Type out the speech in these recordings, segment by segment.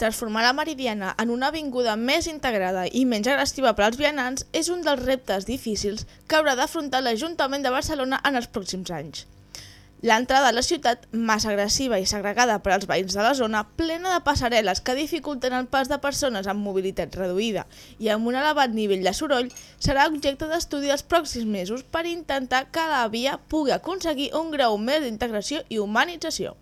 Transformar la Meridiana en una avinguda més integrada i menys agressiva per als vianants és un dels reptes difícils que haurà d'afrontar l'Ajuntament de Barcelona en els pròxims anys. L'entrada a la ciutat, massa agressiva i segregada per als veïns de la zona, plena de passarel·les que dificulten el pas de persones amb mobilitat reduïda i amb un elevat nivell de soroll, serà objecte d'estudi els pròxims mesos per intentar que la via pugui aconseguir un grau més d'integració i humanització.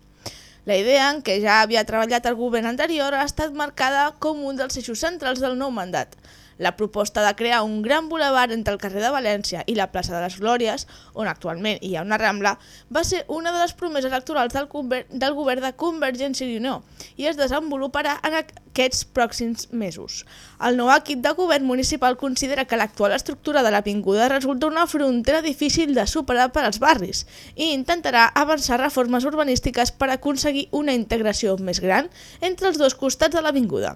La idea en què ja havia treballat el govern anterior ha estat marcada com un dels eixos centrals del nou mandat. La proposta de crear un gran boulevard entre el carrer de València i la plaça de les Glòries, on actualment hi ha una rambla, va ser una de les promeses electorals del, del govern de Convergència i Unió i es desenvoluparà en aquests pròxims mesos. El nou equip de govern municipal considera que l'actual estructura de l'avinguda resulta una frontera difícil de superar per als barris i intentarà avançar reformes urbanístiques per aconseguir una integració més gran entre els dos costats de l'avinguda.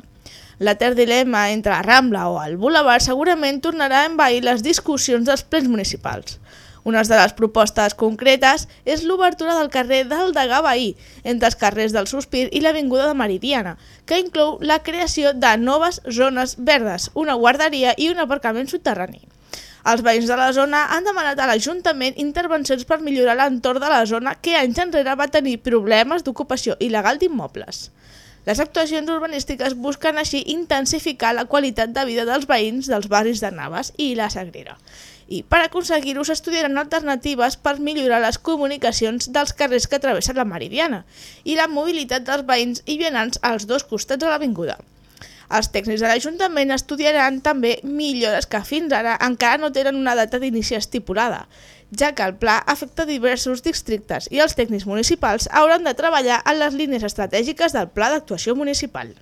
L'etern dilema entre la Rambla o el Boulevard segurament tornarà a envair les discussions dels plens municipals. Una de les propostes concretes és l'obertura del carrer del Degà Bahí, entre els carrers del Sospir i l'Avinguda de Meridiana, que inclou la creació de noves zones verdes, una guarderia i un aparcament subterrani. Els veïns de la zona han demanat a l'Ajuntament intervencions per millorar l'entorn de la zona que anys enrere va tenir problemes d'ocupació il·legal d'immobles. Les actuacions urbanístiques busquen així intensificar la qualitat de vida dels veïns dels barris de Navas i la Sagrera. I per aconseguir-ho s'estudiaran alternatives per millorar les comunicacions dels carrers que travessen la Meridiana i la mobilitat dels veïns i vianants als dos costats de l'avinguda. Els tècnics de l'Ajuntament estudiaran també millores que fins ara encara no tenen una data d'inici estipulada, ja que el pla afecta diversos districtes i els tècnics municipals hauran de treballar en les línies estratègiques del pla d'actuació municipal.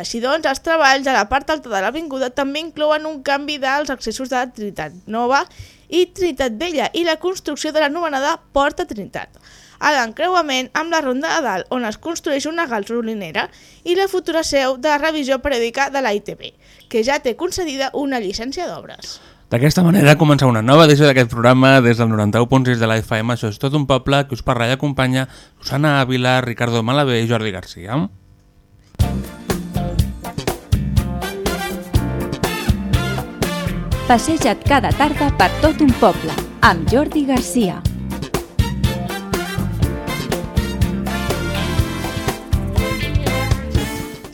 Així doncs, els treballs a la part alta de l'avinguda també inclouen un canvi dels accessos de Trinitat Nova i Trinitat Vella i la construcció de l'anomenada Porta Trinitat, a l'encreuament amb la Ronda de Dalt, on es construeix una gasolinera, i la futura seu de la revisió periòdica de la ITB, que ja té concedida una llicència d'obres. D'aquesta manera comença una nova edició d'aquest programa des del 91.6 de la FM. Això és tot un poble que us parla i acompanya Susana Ávila, Ricardo Malabé i Jordi Garcia. Passeja't cada tarda per tot un poble amb Jordi Garcia.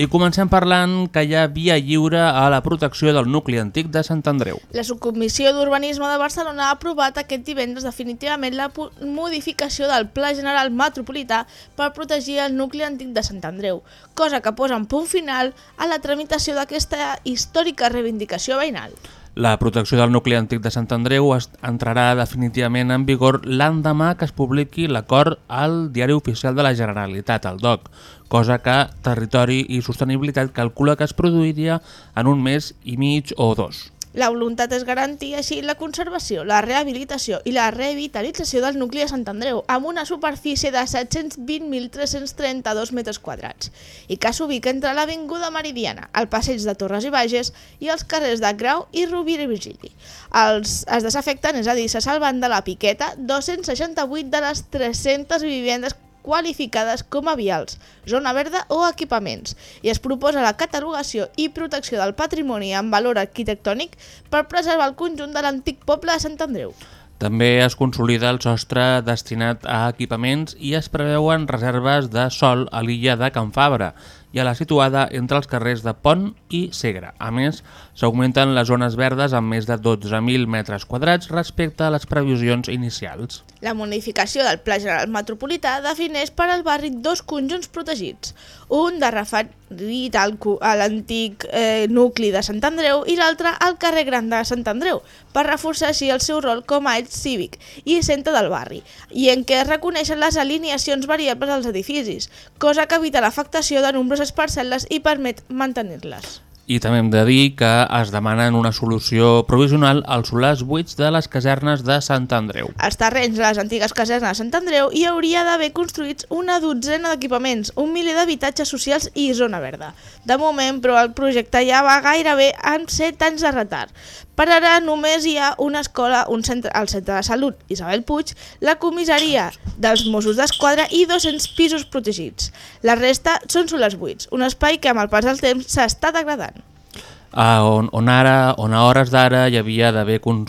I comencem parlant que hi ha via lliure a la protecció del nucli antic de Sant Andreu. La Subcomissió d'Urbanisme de Barcelona ha aprovat aquest divendres definitivament la modificació del Pla General Metropolità per protegir el nucli antic de Sant Andreu, cosa que posa en punt final a la tramitació d'aquesta històrica reivindicació veïnal. La protecció del nucli antic de Sant Andreu entrarà definitivament en vigor l'endemà que es publiqui l'acord al Diari Oficial de la Generalitat, el DOC, cosa que Territori i Sostenibilitat calcula que es produiria en un mes i mig o dos. La voluntat és garantir així la conservació, la rehabilitació i la revitalització del nucli de Sant Andreu amb una superfície de 720.332 metres quadrats i que s'ubica entre l'Avinguda Meridiana, el passeig de Torres i Bages i els carrers de Grau i Rovira i Virgili. Els, es desafecten, és a dir, se salven de la piqueta 268 de les 300 vivendes qualificades com a vials, zona verda o equipaments i es proposa la catalogació i protecció del patrimoni amb valor arquitectònic per preservar el conjunt de l'antic poble de Sant Andreu. També es consolida el sostre destinat a equipaments i es preveuen reserves de sol a l'illa de Can Fabra i a la situada entre els carrers de Pont i Segre. A més, s'augmenten les zones verdes amb més de 12.000 metres quadrats respecte a les previsions inicials. La modificació del Pla General Metropolità defineix per al barri dos conjunts protegits, un de referit a l'antic eh, nucli de Sant Andreu i l'altre al carrer Gran de Sant Andreu, per reforçar així el seu rol com a eix cívic i centre del barri, i en què es reconeixen les alineacions variables dels edificis, cosa que evita l'afectació de nombroses parcel·les i permet mantenir-les. I també hem de dir que es demanen una solució provisional als solars buits de les casernes de Sant Andreu. Als terrenys de les antigues casernes de Sant Andreu hi hauria d'haver construïts una dotzena d'equipaments, un miler d'habitatges socials i zona verda. De moment, però, el projecte ja va gairebé amb 7 anys de retard. Per ara només hi ha una escola, un centre, el centre de salut Isabel Puig, la comissaria dels Mossos d'Esquadra i 200 pisos protegits. La resta són solars buits, un espai que amb el pas del temps s'està degradant. a on, on, ara, on a hores d'ara hi havia d'haver con,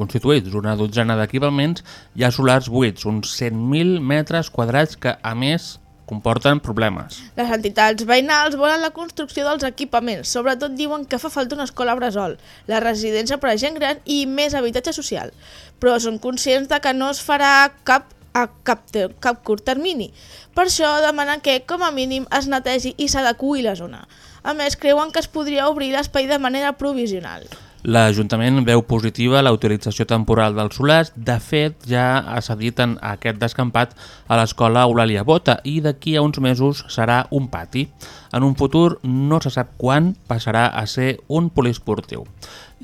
constituïts una dotzena d'equipaments, hi ha solars buits, uns 100.000 metres quadrats que, a més, comporten problemes. Les entitats veïnals volen la construcció dels equipaments, sobretot diuen que fa falta una escola bressol, la residència per a gent gran i més habitatge social, però són conscients de que no es farà cap a cap, cap curt termini. Per això demanen que, com a mínim, es netegi i s'adequi la zona. A més, creuen que es podria obrir l'espai de manera provisional. L'Ajuntament veu positiva la utilització temporal dels solars. De fet, ja ha cedit en aquest descampat a l'escola Eulàlia Bota i d'aquí a uns mesos serà un pati. En un futur, no se sap quan, passarà a ser un poliesportiu.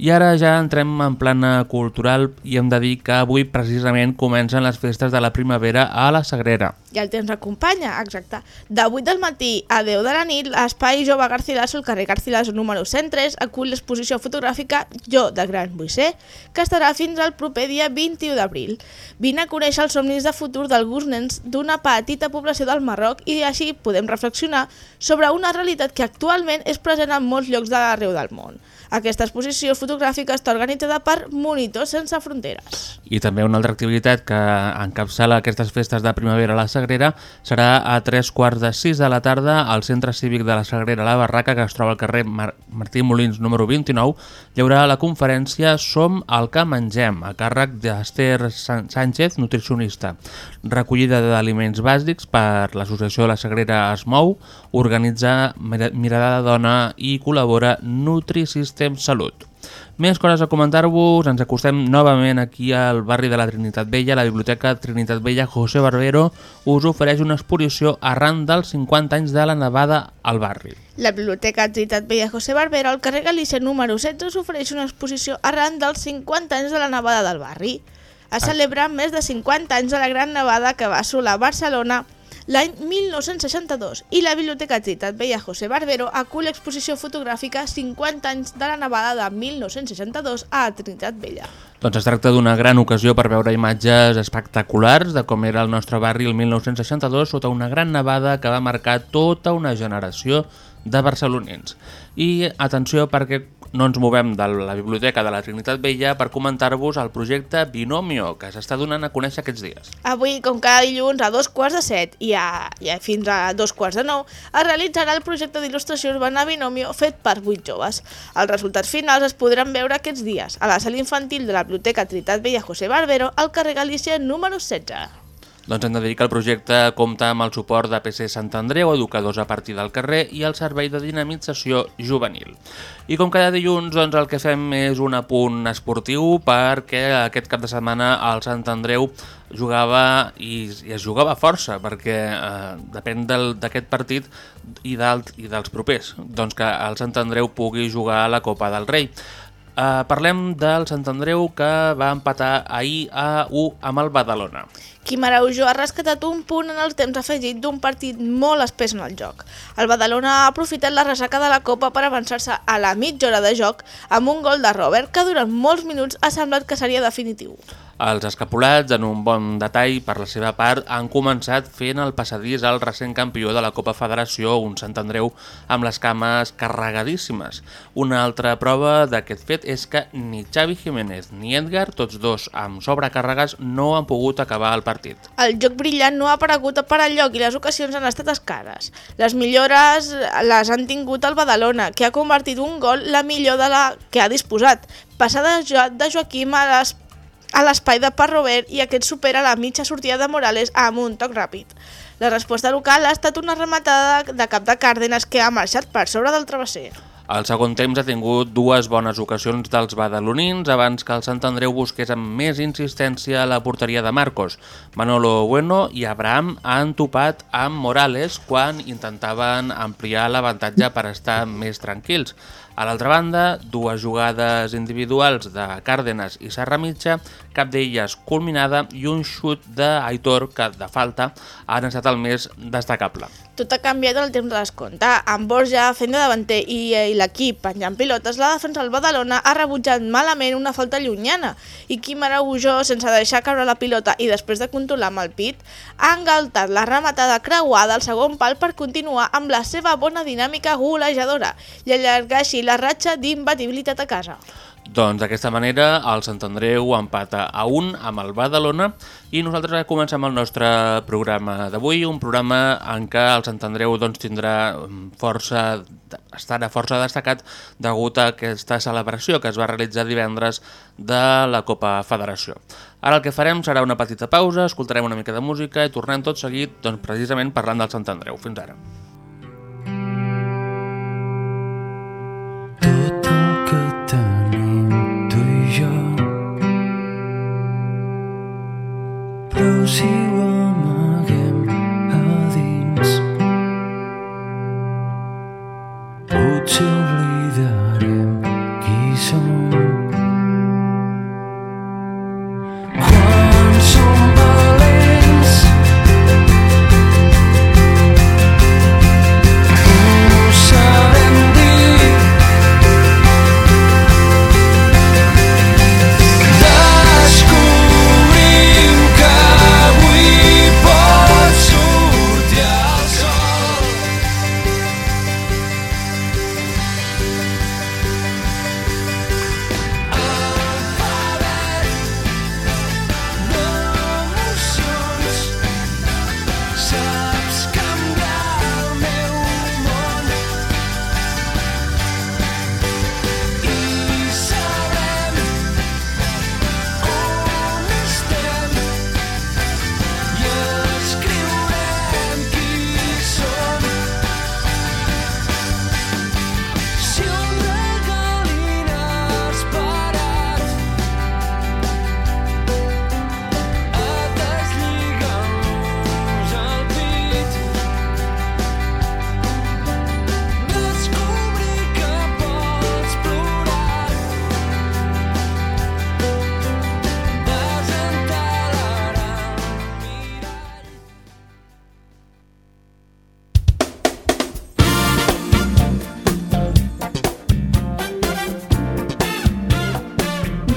I ara ja entrem en plana cultural i hem de dir que avui precisament comencen les festes de la primavera a la Sagrera. I el temps acompanya, exacte. De 8 del matí a 10 de la nit, l'espai Jove Garcilaso, al carrer Garcilaso número 103, acull l'exposició fotogràfica Jo, de Gran Buixer, que estarà fins al proper dia 21 d'abril. Vine a conèixer els somnis de futur d'alguns nens d'una petita població del Marroc i així podem reflexionar sobre una realitat que actualment és present en molts llocs de l'arreu del món. Aquesta exposició fotogràfica està organitzada per Monitors Sense Fronteres. I també una altra activitat que encapçala aquestes festes de primavera a la Sagrera serà a tres quarts de sis de la tarda al Centre Cívic de la Sagrera La Barraca, que es troba al carrer Mar Martí Molins número 29. Hi haurà la conferència Som el que mengem, a càrrec d'Esther San- Sánchez, nutricionista. Recollida d'aliments bàsics per l'Associació de la Sagrera Es Mou, organitza Mira- Mirada de Dona i col·labora Nutrisystem Salut. Més coses a comentar-vos, ens acostem novament aquí al barri de la Trinitat Vella. La Biblioteca Trinitat Vella José Barbero us ofereix una exposició arran dels 50 anys de la nevada al barri. La Biblioteca Trinitat Vella José Barbero al carrer Galícia número 16 ofereix una exposició arran dels 50 anys de la nevada del barri. Es celebra més de 50 anys de la gran nevada que va assolar Barcelona l'any 1962 i la Biblioteca Trinitat Vella José Barbero acull l'exposició fotogràfica 50 anys de la nevada de 1962 a Trinitat Vella. Doncs es tracta d'una gran ocasió per veure imatges espectaculars de com era el nostre barri el 1962 sota una gran nevada que va marcar tota una generació de barcelonins. I atenció perquè no ens movem de la Biblioteca de la Trinitat Vella per comentar-vos el projecte Binomio, que s'està donant a conèixer aquests dies. Avui, com cada dilluns, a dos quarts de set i, a, i a, fins a dos quarts de nou, es realitzarà el projecte d'il·lustració urbana Binomio fet per vuit joves. Els resultats finals es podran veure aquests dies a la sala infantil de la Biblioteca Trinitat Vella José Barbero al carrer Galícia número 16. Doncs hem de dir que el projecte compta amb el suport de PC Sant Andreu, educadors a partir del carrer i el servei de dinamització juvenil. I com cada dilluns, doncs el que fem és un apunt esportiu perquè aquest cap de setmana el Sant Andreu jugava i, i es jugava força perquè eh, depèn d'aquest partit i, i dels propers, doncs que el Sant Andreu pugui jugar a la Copa del Rei. Uh, parlem del Sant Andreu que va empatar ahir a 1 amb el Badalona. Quim Araujo ha rescatat un punt en el temps afegit d'un partit molt espès en el joc. El Badalona ha aprofitat la ressaca de la Copa per avançar-se a la mitja hora de joc amb un gol de Robert que durant molts minuts ha semblat que seria definitiu. Els escapulats, en un bon detall per la seva part, han començat fent el passadís al recent campió de la Copa Federació, un Sant Andreu, amb les cames carregadíssimes. Una altra prova d'aquest fet és que ni Xavi Jiménez ni Edgar, tots dos amb sobrecàrregues, no han pogut acabar el partit. El joc brillant no ha aparegut per lloc i les ocasions han estat escares. Les millores les han tingut el Badalona, que ha convertit un gol la millor de la que ha disposat. Passada de Jo- de Joaquim a les a l'espai de Parrover i aquest supera la mitja sortida de Morales amb un toc ràpid. La resposta local ha estat una rematada de cap de Càrdenas que ha marxat per sobre del travesser. El segon temps ha tingut dues bones ocasions dels badalonins abans que el Sant Andreu busqués amb més insistència la porteria de Marcos. Manolo Bueno i Abraham han topat amb Morales quan intentaven ampliar l'avantatge per estar més tranquils. A l'altra banda, dues jugades individuals de Cárdenas i Serra Mitja, cap d'elles culminada i un xut d'Aitor que, de falta, han estat el més destacable. Tot ha canviat el temps de descompte. Amb Borja fent de davanter i, i l'equip penjant pilotes, la defensa del Badalona ha rebutjat malament una falta llunyana i Quim Araújo, sense deixar caure la pilota i després de controlar amb el pit, ha engaltat la rematada creuada al segon pal per continuar amb la seva bona dinàmica golejadora i allargar així la ratxa d'imbatibilitat a casa. Doncs d'aquesta manera el Sant Andreu empata a un amb el Badalona i nosaltres comencem el nostre programa d'avui, un programa en què el Sant Andreu doncs, tindrà mm, força, estarà força destacat degut a aquesta celebració que es va realitzar divendres de la Copa Federació. Ara el que farem serà una petita pausa, escoltarem una mica de música i tornem tot seguit doncs, precisament parlant del Sant Andreu. Fins ara. Però si ho amaguem a dins Potser oblidarem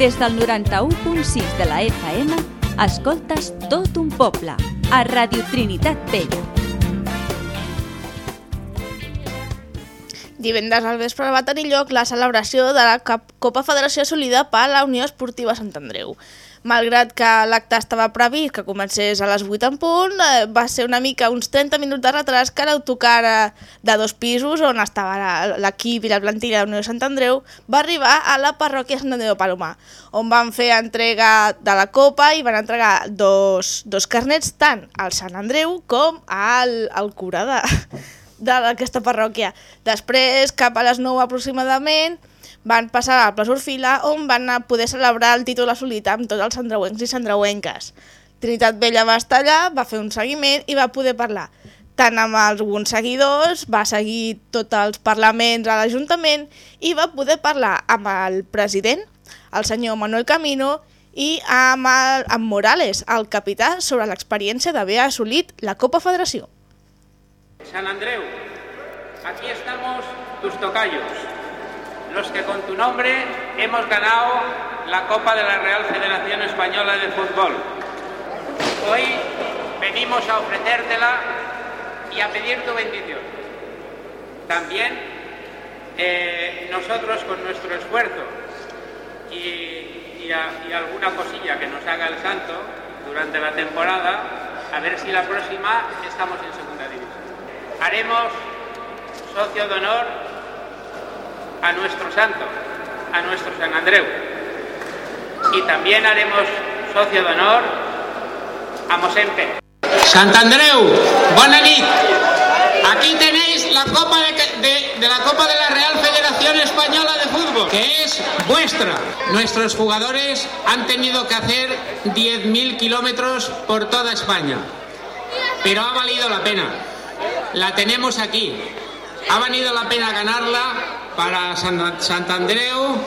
Des del 91.6 de la FM, escoltes tot un poble, a Radio Trinitat Vella. Divendres al vespre va tenir lloc la celebració de la Copa Federació assolida per la Unió Esportiva Sant Andreu. Malgrat que l'acte estava previst que comencés a les 8 en punt, eh, va ser una mica uns 30 minuts de retras que l'autocar eh, de dos pisos on estava l'equip i la plantilla de la Unió de Sant Andreu va arribar a la parròquia Sant Andreu Palomar, on van fer entrega de la Copa i van entregar dos, dos carnets tant al Sant Andreu com al, al cura d'aquesta parròquia. Després, cap a les 9 aproximadament, van passar al Pla Surfila, on van a poder celebrar el títol assolit amb tots els sandreuencs i sandreuenques. Trinitat Vella va estar allà, va fer un seguiment i va poder parlar tant amb alguns seguidors, va seguir tots els parlaments a l'Ajuntament i va poder parlar amb el president, el senyor Manuel Camino, i amb, el, amb Morales, el capità, sobre l'experiència d'haver assolit la Copa Federació. San Andreu, aquí estamos tus tocayos, los que con tu nombre hemos ganado la Copa de la Real Federación Española de Fútbol. Hoy venimos a ofrecértela y a pedir tu bendición. También eh, nosotros con nuestro esfuerzo y, y alguna cosilla que nos haga el santo durante la temporada, a ver si la próxima estamos en segunda división. Haremos socio de honor a nuestro santo, a nuestro San Andreu. Y también haremos socio de honor a Mosempe. Sant Andreu, bona nit. Aquí tenéis la copa de, la Copa de la Real Federación Española de Fútbol, que es vuestra. Nuestros jugadores han tenido que hacer 10.000 kilómetros por toda España, pero ha valido la pena. La tenemos aquí. Ha valido la pena ganarla para San, Sant Andreu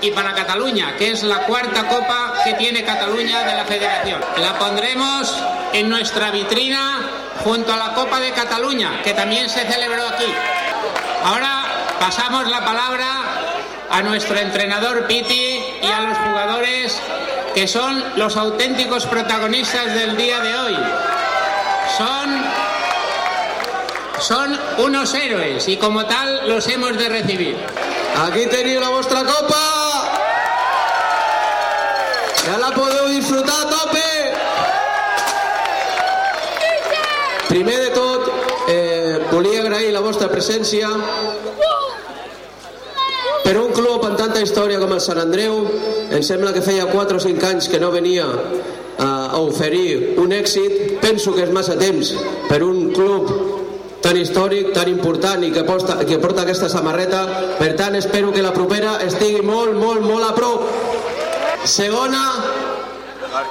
y para Cataluña, que es la cuarta copa que tiene Cataluña de la Federación. La pondremos en nuestra vitrina junto a la Copa de Cataluña, que también se celebró aquí. Ahora pasamos la palabra a nuestro entrenador Piti y a los jugadores que son los auténticos protagonistas del día de hoy. Son son unos héroes y como tal los hemos de recibir. Aquí teniu la vostra copa! Ja la podeu disfrutar a tope! Primer de tot, eh, volia agrair la vostra presència per un club amb tanta història com el Sant Andreu. Em sembla que feia 4 o 5 anys que no venia a, a oferir un èxit. Penso que és massa temps per un club tan històric, tan important i que porta, que porta aquesta samarreta. Per tant, espero que la propera estigui molt, molt, molt a prop. Segona,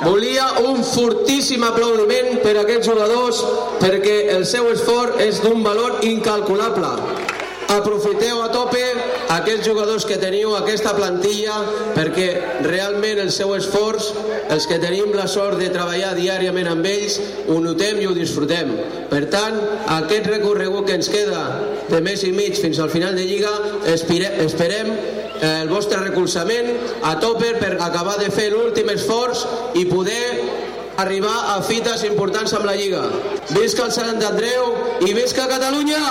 volia un fortíssim aplaudiment per a aquests jugadors perquè el seu esforç és d'un valor incalculable. Aprofiteu a tope aquests jugadors que teniu, aquesta plantilla, perquè realment el seu esforç, els que tenim la sort de treballar diàriament amb ells, ho notem i ho disfrutem. Per tant, aquest recorregut que ens queda de mes i mig fins al final de Lliga, esperem eh, el vostre recolzament a tope per acabar de fer l'últim esforç i poder arribar a fites importants amb la Lliga. Visca el Sant Andreu i visca Catalunya!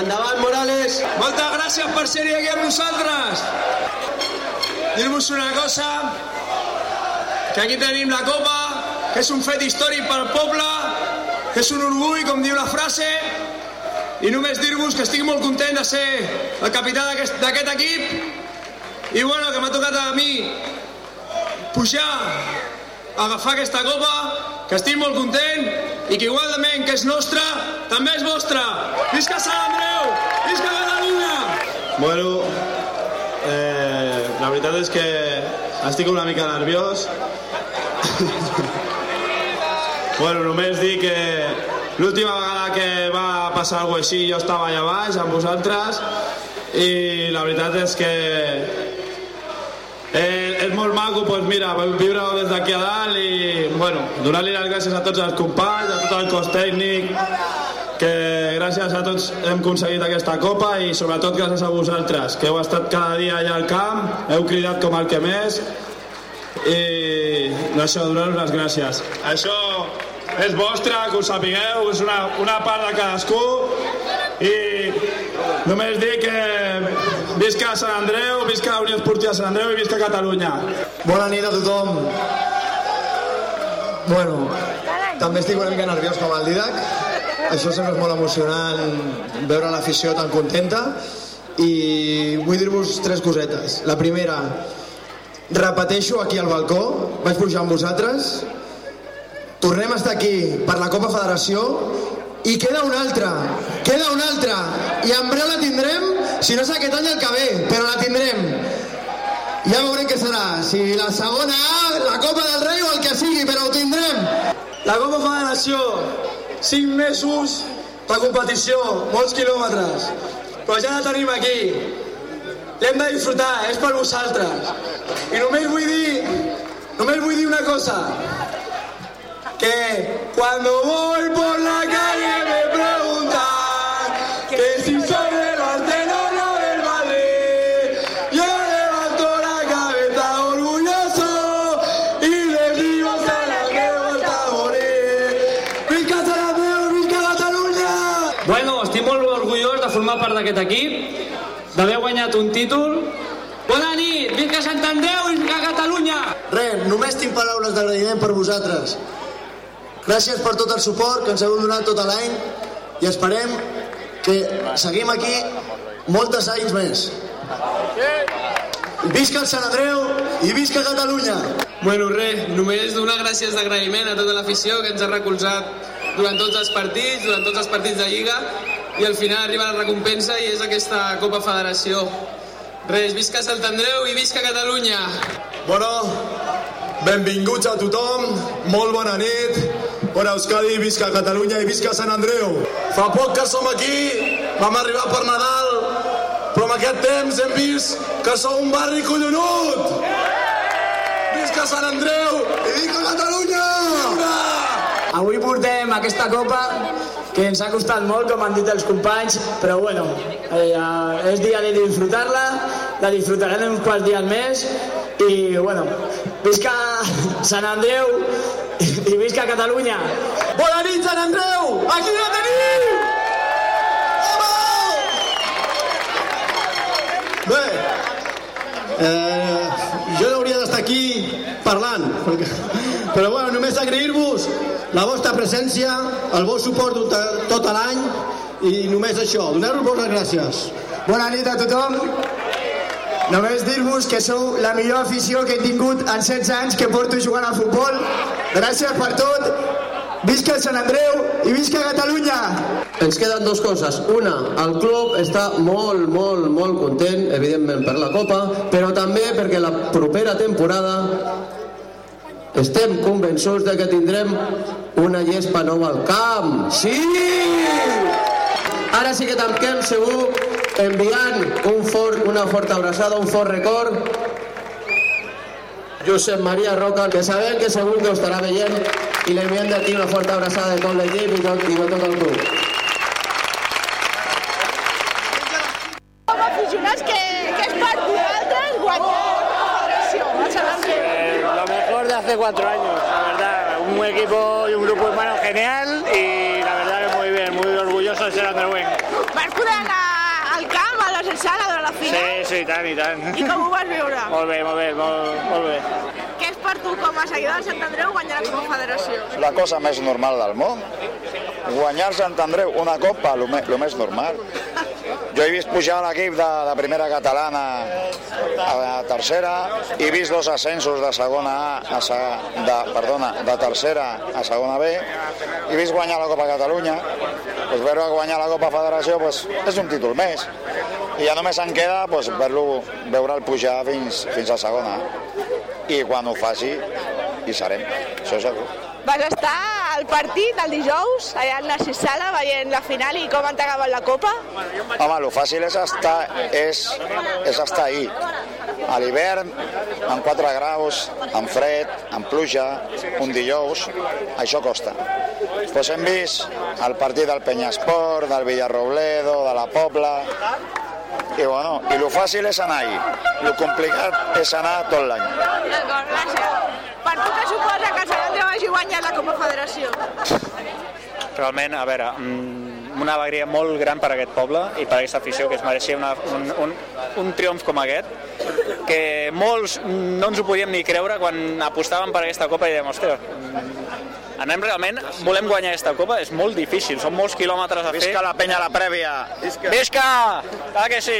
Endavant, Morales! Moltes gràcies per ser aquí amb nosaltres. Dir-vos una cosa, que aquí tenim la copa, que és un fet històric pel poble, que és un orgull, com diu la frase, i només dir-vos que estic molt content de ser el capità d'aquest equip i bueno, que m'ha tocat a mi pujar agafar aquesta copa, que estic molt content i que igualment que és nostra, també és vostra. Visca Sant Andreu! Visca Catalunya! Bueno, eh, la veritat és que estic una mica nerviós. bueno, només dir que l'última vegada que va passar alguna així jo estava allà baix amb vosaltres i la veritat és que eh, és molt maco pues mira, viure-ho des d'aquí a dalt i bueno, donar-li les gràcies a tots els companys, a tot el cos tècnic que gràcies a tots hem aconseguit aquesta copa i sobretot gràcies a vosaltres, que heu estat cada dia allà al camp, heu cridat com el que més i això, donar-vos les gràcies. Això és vostre, que ho sapigueu, és una, una part de cadascú i només dir que visca Sant Andreu, visca la Unió Esportiva Sant Andreu i visca Catalunya. Bona nit a tothom. Bueno, també estic una mica nerviós com el Didac. Això sempre és molt emocionant veure l'afició tan contenta i vull dir-vos tres cosetes. La primera, repeteixo aquí al balcó, vaig pujar amb vosaltres, tornem a estar aquí per la Copa Federació i queda una altra, queda una altra i en breu la tindrem, si no és aquest any el que ve, però la tindrem. Ja veurem què serà, si la segona la Copa del Rei o el que sigui, però ho tindrem. La Copa Federació, 5 mesos de competició, molts quilòmetres, però ja la tenim aquí. L'hem de disfrutar, és per vosaltres. I només vull dir, només vull dir una cosa, que cuando voy por la calle d'aquest equip, d'haver guanyat un títol. Bona nit, visca Sant Andreu i visca Catalunya! Res, només tinc paraules d'agraïment per vosaltres. Gràcies per tot el suport que ens heu donat tot l'any i esperem que seguim aquí moltes anys més. Visca el Sant Andreu i visca Catalunya! Bueno, res, només donar gràcies d'agraïment a tota l'afició que ens ha recolzat durant tots els partits, durant tots els partits de Lliga, i al final arriba la recompensa i és aquesta Copa Federació. Res, visca Sant Andreu i visca Catalunya! Bueno, benvinguts a tothom, molt bona nit, bona Euskadi, visca Catalunya i visca Sant Andreu. Fa poc que som aquí, vam arribar per Nadal, però en aquest temps hem vist que som un barri collonut! Visca Sant Andreu i visca Catalunya! Avui portem aquesta copa que ens ha costat molt, com han dit els companys, però bueno, eh, és dia de disfrutar-la, la disfrutarem uns quants dies més i bueno, visca Sant Andreu i visca Catalunya! Bona nit, Sant Andreu! Aquí la tenim! Bé, eh, jo no aquí parlant, però bueno, només agrair-vos la vostra presència, el vostre suport tot, tot l'any i només això, donar-vos les gràcies. Bona nit a tothom. Només dir-vos que sou la millor afició que he tingut en 16 anys que porto jugant al futbol. Gràcies per tot. Visca Sant Andreu i visca Catalunya! Ens queden dues coses. Una, el club està molt, molt, molt content, evidentment, per la Copa, però també perquè la propera temporada estem convençuts de que tindrem una llespa nova al camp. Sí! Ara sí que tanquem segur enviant un fort, una forta abraçada, un fort record Josep Maria Roca, que sabem que segur que ho estarà veient i li enviem d'aquí una forta abraçada de tot l'equip i, tot, i de tot el club. Com aficionats, és per vosaltres guanyar el Sant Andreu? Eh, lo mejor de hace cuatro años, la verdad. Un equipo y un grupo humano genial y la verdad que muy bien, muy orgulloso de ser anar al camp, a la la Sí, final? sí, i tant, i tant. I com ho vas viure? Molt bé, molt bé, molt, molt bé. Què és per tu, com a seguidor del Sant Andreu, guanyar la Copa Federació? la cosa més normal del món. Guanyar Sant Andreu una copa, el me, lo més normal. Jo he vist pujar l'equip de, de primera catalana a la tercera, he vist dos ascensos de segona A, a se, de, perdona, de tercera a segona B, he vist guanyar la Copa Catalunya, pues veure guanyar la Copa Federació pues, és un títol més. I ja només en queda pues, veure-lo veure'l pujar fins, fins a segona. I quan ho faci, hi serem, això segur. Vas estar al partit el dijous, allà al Narcís Sala, veient la final i com han acabat la Copa? Home, el fàcil és estar, és, és estar ahí. A l'hivern, amb 4 graus, amb fred, amb pluja, un dijous, això costa. Pues hem vist el partit del Penyesport, del Villarrobledo, de la Pobla, i bueno, i el fàcil és anar ahí. El complicat és anar tot l'any. D'acord, gràcies. Per tu què suposa que el Sant Andreu hagi guanyat la Copa Federació? realment, a veure, mm, una alegria molt gran per a aquest poble i per a aquesta afició que es mereixia una, un, un, un triomf com aquest, que molts no ens ho podíem ni creure quan apostàvem per aquesta copa i dèiem, ostres, mm, anem realment, volem guanyar aquesta copa, és molt difícil, són molts quilòmetres a fer. Visca la penya a la prèvia! Visca! Visca! Clar que sí!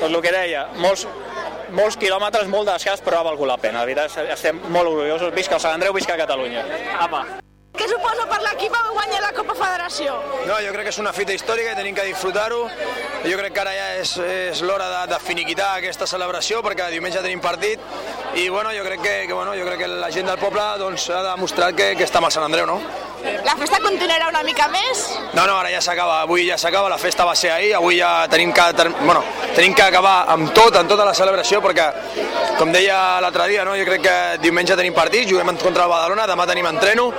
Doncs el que deia, molts, molts quilòmetres, molt desgast, però ha valgut la pena. La veritat, estem molt orgullosos. Visca el Sant Andreu, visca Catalunya. Apa! Què suposa per l'equip guanyar la Copa Federació? No, jo crec que és una fita històrica i tenim que disfrutar-ho. Jo crec que ara ja és, és l'hora de, de finiquitar aquesta celebració perquè diumenge tenim partit i bueno, jo crec que, que, bueno, jo crec que la gent del poble doncs, ha demostrat que, que està amb el Sant Andreu, no? La festa continuarà una mica més? No, no, ara ja s'acaba, avui ja s'acaba, la festa va ser ahir, avui ja tenim que, ter... bueno, tenim que acabar amb tot, amb tota la celebració, perquè, com deia l'altre dia, no, jo crec que diumenge tenim partit, juguem contra el Badalona, demà tenim entreno,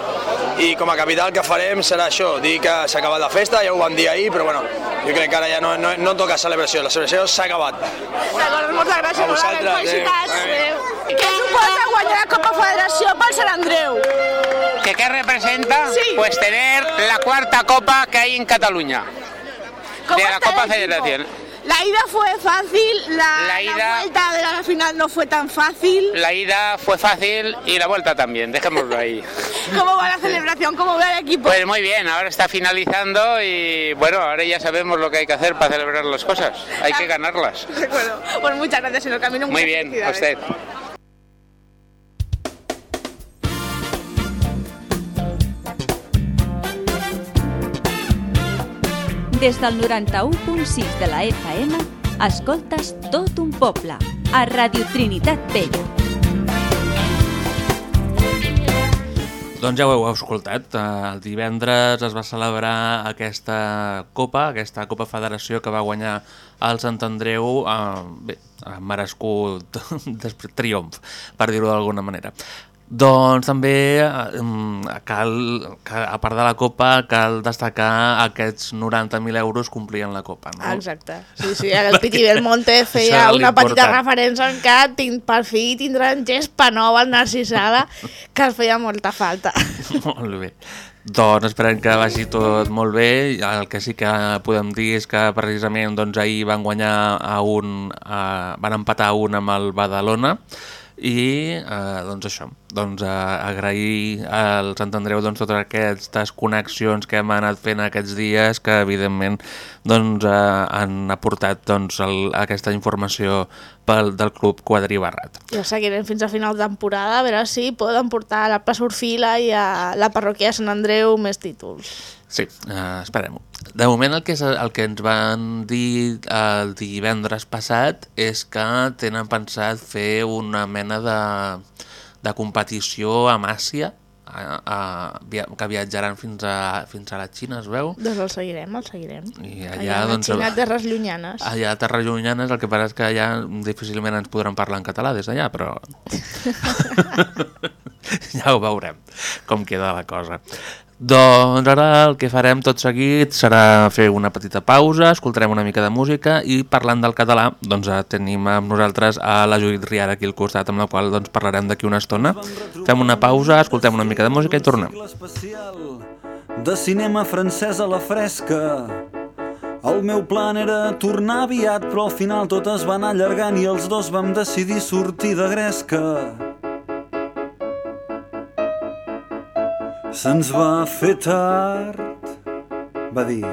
i com a capital que farem serà això, dir que s'ha acabat la festa, ja ho vam dir ahir, però bueno, jo crec que ara ja no, no, no toca celebració, la celebració s'ha acabat. D'acord, moltes gràcies, A vosaltres, Morales, felicitats. adéu. Adéu. Què suposa guanyar la Copa Federació pel Sant Andreu? ¿Que qué representa? Sí. Pues tener la cuarta copa que hay en Cataluña. ¿Cómo De la Copa equipo? La ida fue fácil, la, La ida- la vuelta de la final no fue tan fácil. La ida fue fácil y la vuelta también, dejémoslo ahí. ¿Cómo va la celebración? ¿Cómo va el equipo? Pues muy bien, ahora está finalizando y bueno, ahora ya sabemos lo que hay que hacer para celebrar las cosas. Hay que ganarlas. De acuerdo. Pues muchas gracias el camino. Muy bien, a usted. Des del 91.6 de la FM, escoltes tot un poble, a Radio Trinitat Vella. Doncs ja ho heu escoltat, eh, el divendres es va celebrar aquesta Copa, aquesta Copa Federació que va guanyar el Sant Andreu, eh, bé, merescut triomf, per dir-ho d'alguna manera. Doncs també, eh, cal, cal, a part de la Copa, cal destacar aquests 90.000 euros complien la Copa. No? Exacte. Sí, sí, el Piti Belmonte feia una petita referència en tinc, per fi tindran gespa nova al Narcisala, que els feia molta falta. Molt bé. Doncs esperem que vagi tot molt bé. El que sí que podem dir és que precisament doncs, ahir van guanyar a un, a, van empatar a un amb el Badalona i eh, doncs això, doncs, eh, agrair al Sant Andreu doncs, totes aquestes connexions que hem anat fent aquests dies que evidentment doncs, eh, han aportat doncs, el, aquesta informació pel, del club quadribarrat. El seguirem fins a final de temporada, a veure si poden portar a la Orfila i a la parròquia de Sant Andreu més títols. Sí, uh, esperem-ho. De moment el que, és, el que ens van dir el divendres passat és que tenen pensat fer una mena de, de competició amb Àsia, a, a, via- que viatjaran fins a, fins a la Xina, es veu? Doncs el seguirem, el seguirem. I Allà, allà, a doncs, Xina, terres llunyanes. allà a Terres Llunyanes el que passa és que allà difícilment ens podran parlar en català des d'allà, però ja ho veurem com queda la cosa. Doncs ara el que farem tot seguit serà fer una petita pausa, escoltarem una mica de música i parlant del català, doncs tenim amb nosaltres a la Judit Riara aquí al costat amb la qual doncs, parlarem d'aquí una estona. Fem una pausa, escoltem una mica de música i tornem. de cinema francès a la fresca. El meu plan era tornar aviat, però al final tot es va anar allargant i els dos vam decidir sortir de gresca. Se'ns va fer tard, va dir.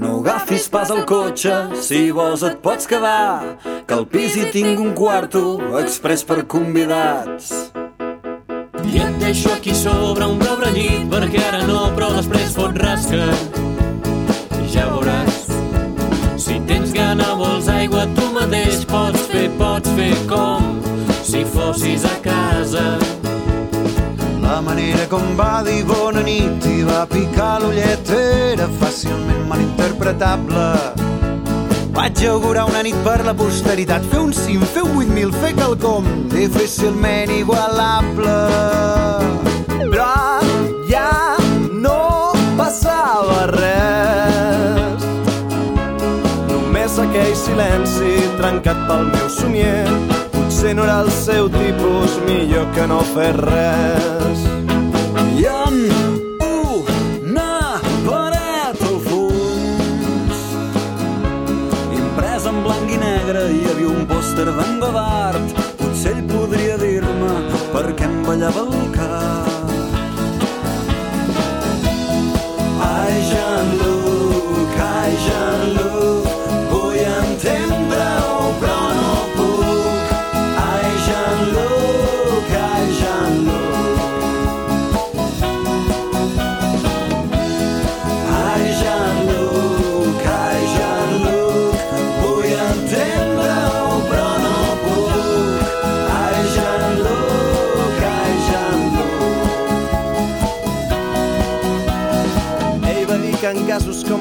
No agafis pas el cotxe, si vols et pots quedar, que al pis hi tinc un quarto express per convidats. I et deixo aquí sobre un pobre llit perquè ara no, però després fot rasca. Ja veuràs. Si tens gana, vols aigua, tu mateix pots fer, pots fer com si fossis a casa. Manera com va dir bona nit i va picar l'ullet era fàcilment malinterpretable. Vaig augurar una nit per la posteritat, fer un cim, fer un 8.000, fer quelcom difícilment igualable. Però ja no passava res. Només aquell silenci trencat pel meu somier. Potser no era el seu tipus, millor que no fer res. Per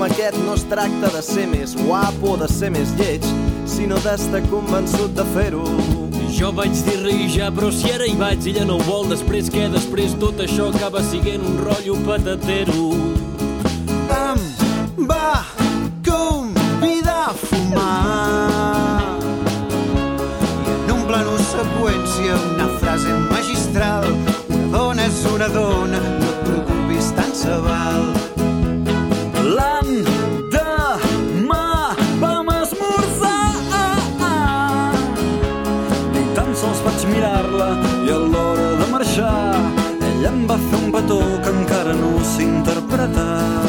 aquest no es tracta de ser més guapo o de ser més lleig, sinó d'estar convençut de fer-ho. jo vaig dir rei ja, però si ara hi vaig, ella no ho vol. Després què? Després tot això acaba siguent un rotllo patatero. Em va cantar.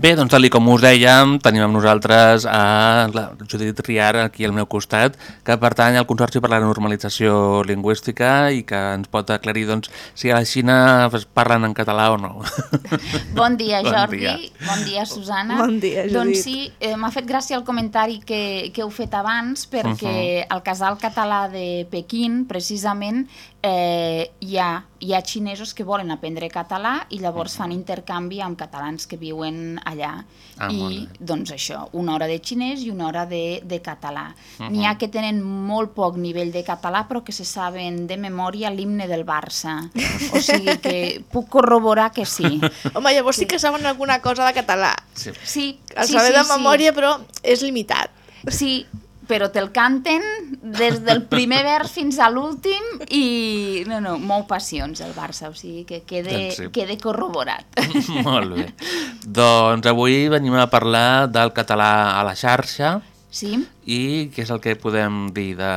Bé, doncs tal com us dèiem, tenim amb nosaltres a la Judit Riar, aquí al meu costat, que pertany al Consorci per la Normalització Lingüística i que ens pot aclarir doncs, si a la Xina pues, parlen en català o no. Bon dia, Bon Jordi. dia. Bon dia, Susana. Bon dia, Judit. Doncs sí, eh, m'ha fet gràcia el comentari que, que heu fet abans, perquè Mhm. al casal català de Pequín, precisament, eh, hi, ha, hi ha xinesos que volen aprendre català i llavors fan intercanvi amb catalans que viuen allà. Ah, I, doncs això, una hora de xinès i una hora de, de català. Mhm. N'hi ha que tenen molt poc nivell de català, però que se saben de memòria l'himne del Barça. O sigui que puc corroborar que sí. Home, llavors sí que saben alguna cosa de català. Sí. Sí, El sí, saber sí, de sí. memòria, però és limitat. Sí, però te'l canten des del primer vers fins a l'últim i no, no, mou passions el Barça, o sigui que quede, Doncs sí. quede corroborat. Molt bé. Doncs avui venim a parlar del català a la xarxa Sí? i què és el que podem dir de...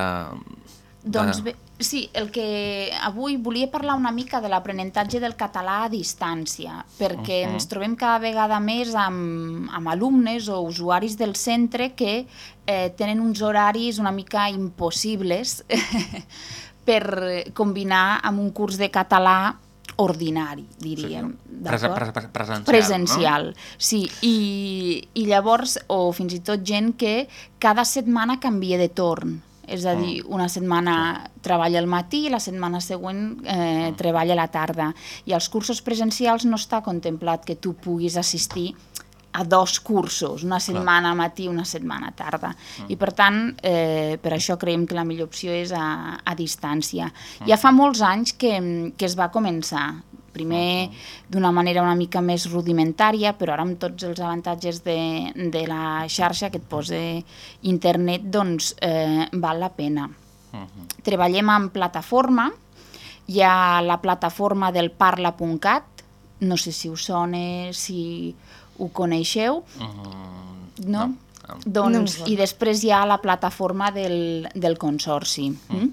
Doncs de... bé, sí, el que avui volia parlar una mica de l'aprenentatge del català a distància, perquè Mhm. ens trobem cada vegada més amb, amb alumnes o usuaris del centre que eh, tenen uns horaris una mica impossibles per combinar amb un curs de català ordinari, diríem. Prese, d'acord? pre, pre, presencial, presencial, sí, i, i llavors, o fins i tot gent que cada setmana canvia de torn, és a dir, una setmana treballa al matí i la setmana següent eh, treballa a la tarda. I als cursos presencials no està contemplat que tu puguis assistir a dos cursos, una setmana a matí i una setmana a tarda. I per tant, eh, per això creiem que la millor opció és a, a distància. Ja fa molts anys que, que es va començar, primer d'una manera una mica més rudimentària, però ara amb tots els avantatges de, de la xarxa que et posa internet, doncs eh, val la pena. Treballem amb plataforma, hi ha la plataforma del parla.cat, no sé si us sona, si ho coneixeu, Mm, no? no. Doncs, No. I després hi ha la plataforma del, del consorci. Mm?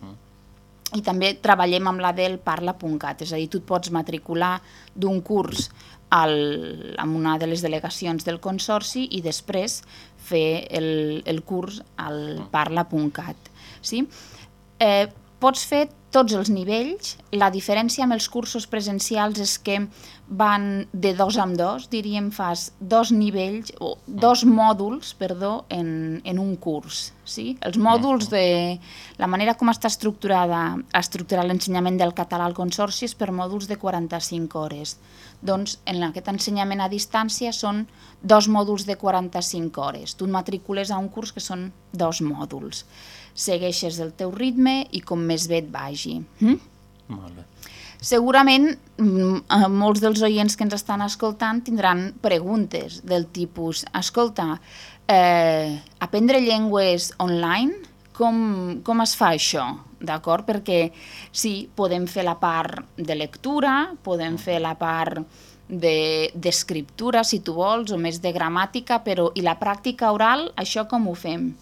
I també treballem amb la del parla.cat, és a dir, tu et pots matricular d'un curs al, amb una de les delegacions del consorci i després fer el, el curs al parla.cat. Sí? Eh, pots fer tots els nivells. La diferència amb els cursos presencials és que van de dos en dos, diríem, fas dos nivells, o dos mòduls, perdó, en, en un curs. Sí? Els mòduls de... La manera com està estructurada estructurar l'ensenyament del català al consorci és per mòduls de 45 hores. Doncs en aquest ensenyament a distància són dos mòduls de 45 hores. Tu et matricules a un curs que són dos mòduls. Segueixes el teu ritme i com més bé et vagi. Mm? Molt bé. segurament mm, eh, molts dels oients que ens estan escoltant tindran preguntes del tipus, escolta, eh, aprendre llengües online, com, com es fa això? D'acord? Perquè sí, podem fer la part de lectura, podem fer la part de- d'escriptura, si tu vols, o més de gramàtica, però i la pràctica oral, això com ho fem?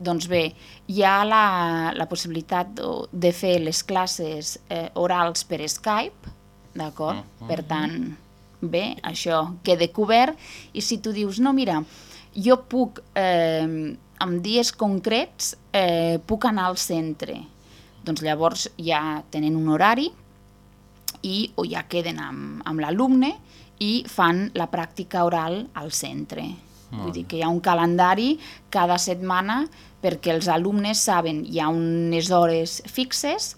Doncs bé, hi ha la, la possibilitat de- de fer les classes eh, orals per Skype, d'acord? Per tant, bé, això queda cobert, i si tu dius, no, mira, jo puc, eh, en dies concrets, eh, puc anar al centre, doncs llavors ja tenen un horari i o ja queden amb, amb l'alumne i fan la pràctica oral al centre. Molt Vull dir que hi ha un calendari cada setmana perquè els alumnes saben hi ha unes hores fixes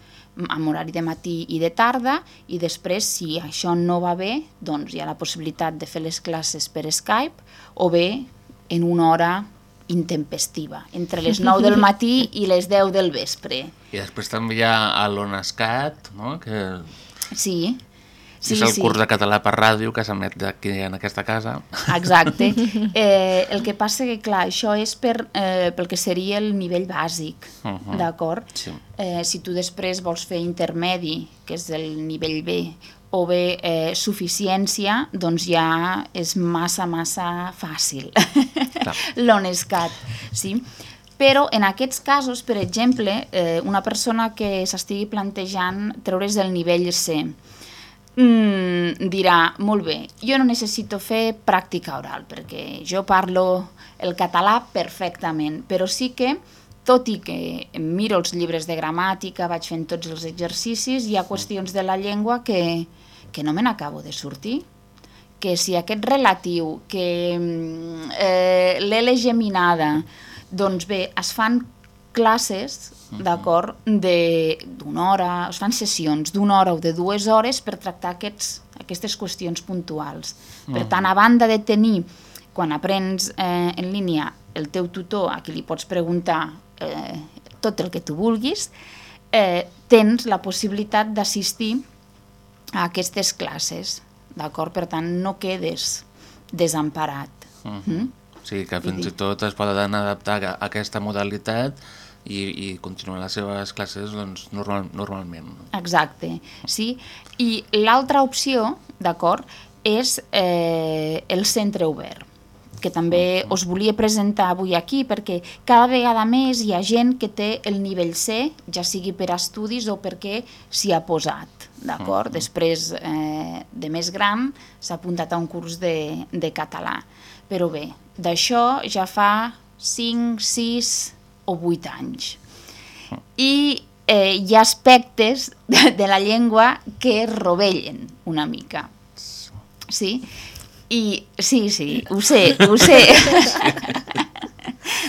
amb horari de matí i de tarda i després si això no va bé doncs hi ha la possibilitat de fer les classes per Skype o bé en una hora intempestiva, entre les 9 del matí i les 10 del vespre. I després també hi ha a l'ONESCAT, no? que Sí, sí, és el sí. curs de català per ràdio que s'emet aquí en aquesta casa. Exacte. Eh, el que passa que, clar, això és per, eh, pel que seria el nivell bàsic, Mhm. d'acord? Sí. Eh, si tu després vols fer intermedi, que és el nivell B, o bé eh, suficiència, doncs ja és massa, massa fàcil. L'ONESCAT, sí? Però en aquests casos, per exemple, eh, una persona que s'estigui plantejant treure's el nivell C, mm, dirà, molt bé, jo no necessito fer pràctica oral, perquè jo parlo el català perfectament, però sí que, tot i que miro els llibres de gramàtica, vaig fent tots els exercicis, hi ha qüestions de la llengua que, que no me n'acabo de sortir. Que si aquest relatiu, que mm, eh, l'L geminada, doncs bé, es fan classes, d'acord, de- d'una hora, es fan sessions d'una hora o de dues hores per tractar aquests, aquestes qüestions puntuals. Per tant, a banda de tenir, quan aprens eh, en línia, el teu tutor, a qui li pots preguntar eh, tot el que tu vulguis, eh, tens la possibilitat d'assistir a aquestes classes, d'acord? Per tant, no quedes desemparat. Mhm. Mm? O sigui que fins i tot es poden adaptar a aquesta modalitat i, i continuar les seves classes doncs, normal, normalment. Exacte, sí. I l'altra opció, d'acord, és eh, el centre obert que també us volia presentar avui aquí perquè cada vegada més hi ha gent que té el nivell C, ja sigui per estudis o perquè s'hi ha posat, d'acord? Després, eh, de més gran, s'ha apuntat a un curs de, de català. Però bé, d'això ja fa 5, 6 o 8 anys. I eh, hi ha aspectes de, de la llengua que rovellen una mica. Sí? I sí, sí, ho sé, ho sé.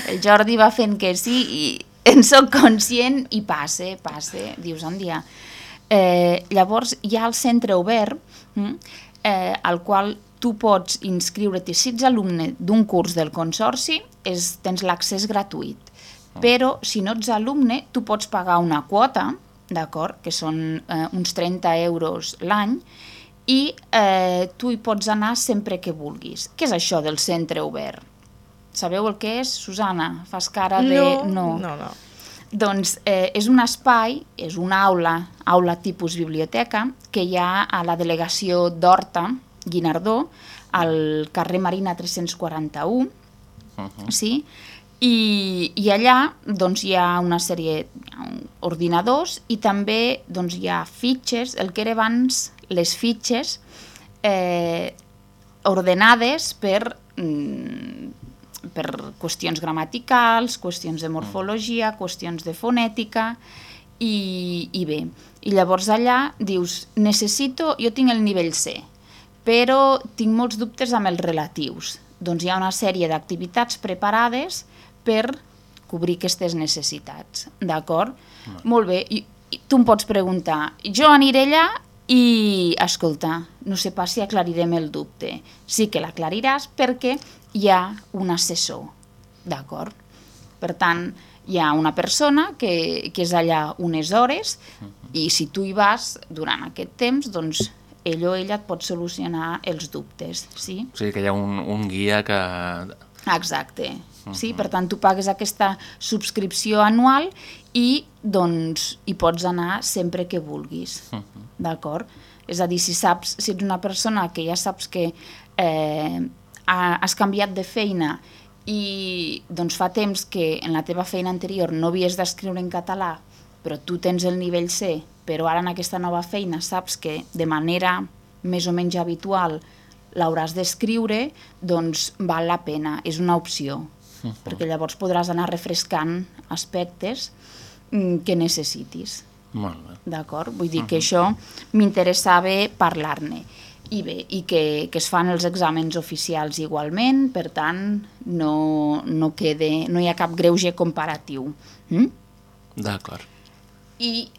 El Jordi va fent que sí i en soc conscient i passe, passe, dius un dia. Eh, llavors hi ha el centre obert mm, eh, al qual tu pots inscriure't si ets alumne d'un curs del Consorci, és, tens l'accés gratuït. Però si no ets alumne, tu pots pagar una quota, d'acord, que són eh, uns 30 euros l'any, i eh, tu hi pots anar sempre que vulguis. Què és això del centre obert? Sabeu el que és, Susana? Fas cara de... No, no, no. Doncs eh, és un espai, és una aula, aula tipus biblioteca, que hi ha a la delegació d'Horta, Guinardó, al carrer Marina 341, sí? I, i allà doncs, hi ha una sèrie d'ordinadors i també doncs, hi ha fitxes, el que era abans les fitxes eh, ordenades per, mm, per qüestions gramaticals, qüestions de morfologia, qüestions de fonètica i, i bé. I llavors allà dius, necessito, jo tinc el nivell C, però tinc molts dubtes amb els relatius. Doncs hi ha una sèrie d'activitats preparades per cobrir aquestes necessitats, d'acord? Molt bé, I, i tu em pots preguntar, jo aniré allà i, escolta, no sé pas si aclarirem el dubte. Sí que l'aclariràs perquè hi ha un assessor, d'acord? Per tant, hi ha una persona que, que és allà unes hores, I si tu hi vas durant aquest temps, doncs ell o ella et pot solucionar els dubtes, sí? O sigui que hi ha un, un guia que... Exacte. Sí, per tant, tu pagues aquesta subscripció anual i doncs hi pots anar sempre que vulguis, d'acord? És a dir, si saps, si ets una persona que ja saps que eh, ha- has canviat de feina i doncs fa temps que en la teva feina anterior no havies d'escriure en català, però tu tens el nivell C, però ara en aquesta nova feina saps que de manera més o menys habitual l'hauràs d'escriure, doncs val la pena, és una opció, perquè llavors podràs anar refrescant aspectes mm, que necessitis. Molt bé. D'acord? Vull dir que això m'interessava parlar-ne. I bé, i que, que es fan els exàmens oficials igualment, per tant, no, no, quede, no hi ha cap greuge comparatiu. Mm? D'acord. I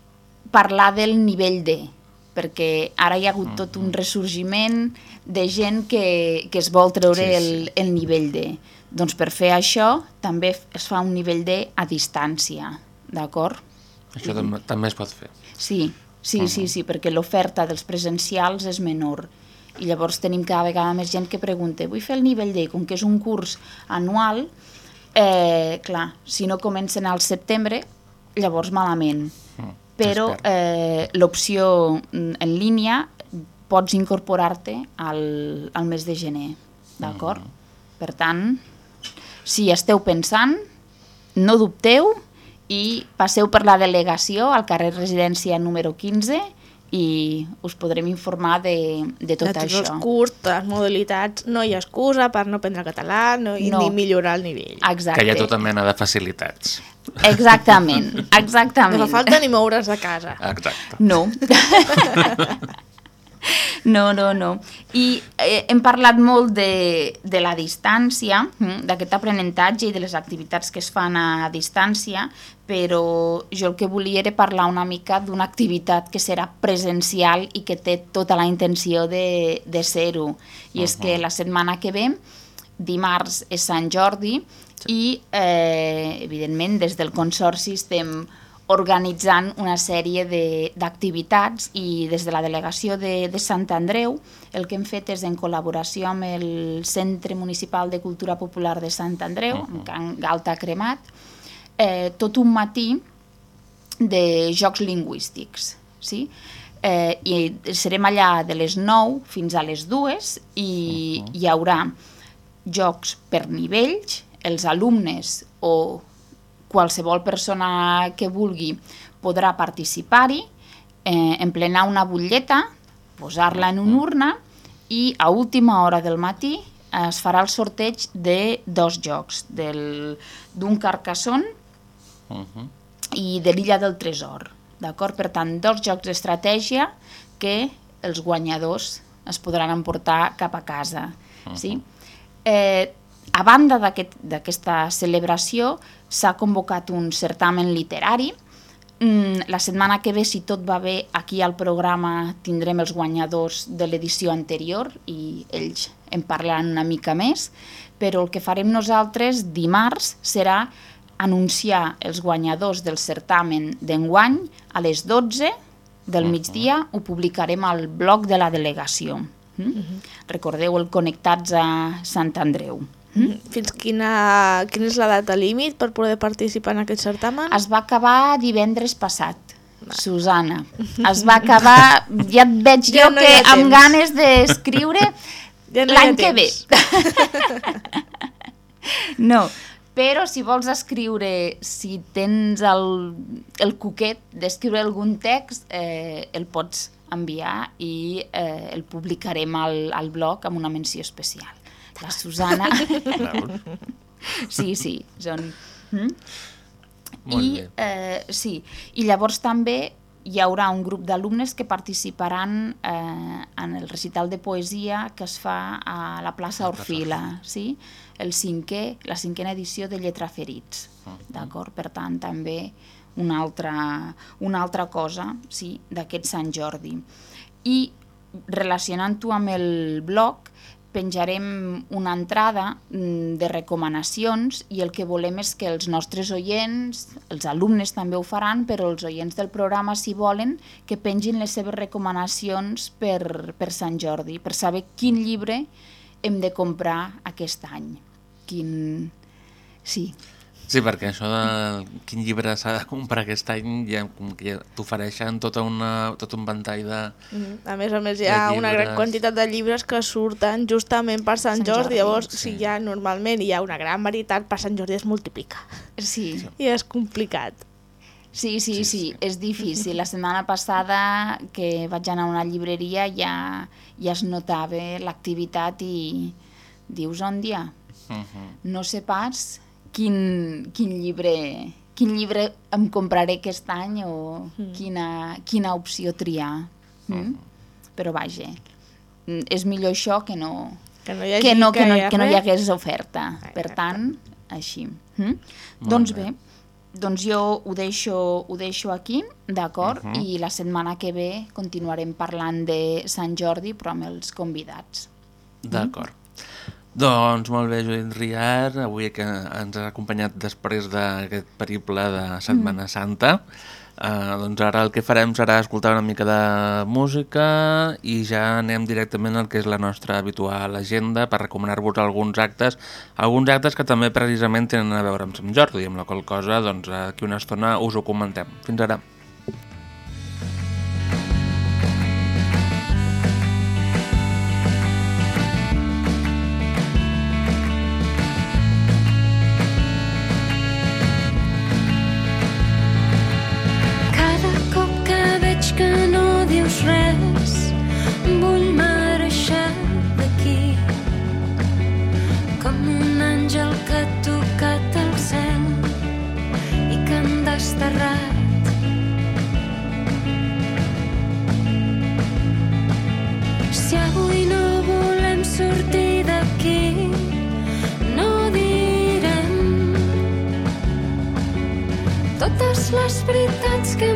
parlar del nivell D, perquè ara hi ha hagut tot un ressorgiment de gent que, que es vol treure Sí, sí. El, el nivell D. Doncs per fer això també es fa un nivell D a distància, d'acord? Això també, també es pot fer. Sí, sí, sí, sí, perquè l'oferta dels presencials és menor. I llavors tenim cada vegada més gent que pregunta vull fer el nivell D, com que és un curs anual, eh, clar, si no comencen al setembre, llavors malament. Però eh, l'opció mm, en línia pots incorporar-te al, al mes de gener, d'acord? Per tant, si esteu pensant, no dubteu i passeu per la delegació al carrer Residència número 15 i us podrem informar de, de tot de tots això. els curs, de les modalitats, no hi ha excusa per no aprendre català no, i No. ni millorar el nivell. Exacte. Que hi ha tota mena de facilitats. Exactament, exactament. No fa falta ni moure's de casa. Exacte. No. No, no, no. I eh, hem parlat molt de, de la distància, mm, d'aquest aprenentatge i de les activitats que es fan a distància, però jo el que volia era parlar una mica d'una activitat que serà presencial i que té tota la intenció de, de ser-ho. I és que la setmana que ve, dimarts és Sant Jordi i, eh, evidentment, des del Consorci estem organitzant una sèrie de- d'activitats i des de la delegació de, de Sant Andreu el que hem fet és en col·laboració amb el Centre Municipal de Cultura Popular de Sant Andreu, amb Can Galta Cremat, eh, tot un matí de jocs lingüístics. Sí? Eh, I serem allà de les 9 fins a les 2 i hi haurà jocs per nivells, els alumnes o qualsevol persona que vulgui podrà participar-hi, eh, emplenar una butlleta, posar-la en una urna i a última hora del matí es farà el sorteig de dos jocs, del- d'un Carcassonne i de l'illa del Tresor. D'acord? Per tant, dos jocs d'estratègia que els guanyadors es podran emportar cap a casa. Sí? Eh, a banda d'aquest- d'aquesta celebració, s'ha convocat un certamen literari. Mm, la setmana que ve, si tot va bé, aquí al programa tindrem els guanyadors de l'edició anterior i ells en parlaran una mica més, però el que farem nosaltres dimarts serà anunciar els guanyadors del certamen d'enguany a les 12 del migdia, ho publicarem al blog de la delegació. Mm? Recordeu el Connectats a Sant Andreu. Mm? Fins quina, quina és la data límit per poder participar en aquest certamen? Es va acabar divendres passat, Susana. Es va acabar, ja et veig Ja jo no que amb temps. ganes d'escriure Ja no l'any que ve. No, però si vols escriure, si tens el, el cuquet d'escriure algun text, eh, el pots enviar i eh, el publicarem al, al blog amb una menció especial. La Susana... sí, sí, són... Mm? Molt I, bé. eh, sí, i llavors també hi haurà un grup d'alumnes que participaran eh, en el recital de poesia que es fa a la plaça Orfila, sí? el cinquè, la cinquena edició de Lletra Ferits. D'acord? Per tant, també una altra, una altra cosa sí, d'aquest Sant Jordi. I relacionant-ho amb el blog, penjarem una entrada mm, de recomanacions i el que volem és que els nostres oients, els alumnes també ho faran, però els oients del programa, si volen, que pengin les seves recomanacions per, per Sant Jordi, per saber quin llibre hem de comprar aquest any. Quin... Sí. Sí, perquè això de quin llibre s'ha de comprar aquest any ja, com que ja t'ofereixen tota una, tot un ventall de... Mhm. A més a més hi ha una gran quantitat de llibres que surten justament per Sant, Sant Jordi, Jordi, llavors sí. si ja normalment hi ha una gran varietat, per Sant Jordi es multiplica. Sí. I és complicat. Sí, sí, sí, sí, és difícil. La setmana passada que vaig anar a una llibreria ja, ja es notava l'activitat i dius, on dia? No sé pas quin, quin llibre quin llibre em compraré aquest any o quina, quina opció triar. Mm? Però vaja, mm, és millor això que no Que no hi hagi que no, que no, que no hi res. hagués oferta. Per tant, així. Mm? Doncs bé, doncs jo ho deixo, ho deixo aquí, d'acord? Mhm. I la setmana que ve continuarem parlant de Sant Jordi, però amb els convidats. D'acord. Doncs molt bé, Judit Riar, avui que ens has acompanyat després d'aquest periple de Setmana Santa. Uh, doncs ara el que farem serà escoltar una mica de música i ja anem directament al que és la nostra habitual agenda per recomanar-vos alguns actes, alguns actes que també precisament tenen a veure amb Sant Jordi, amb la qual cosa doncs, aquí una estona us ho comentem. Fins ara. Les veritats que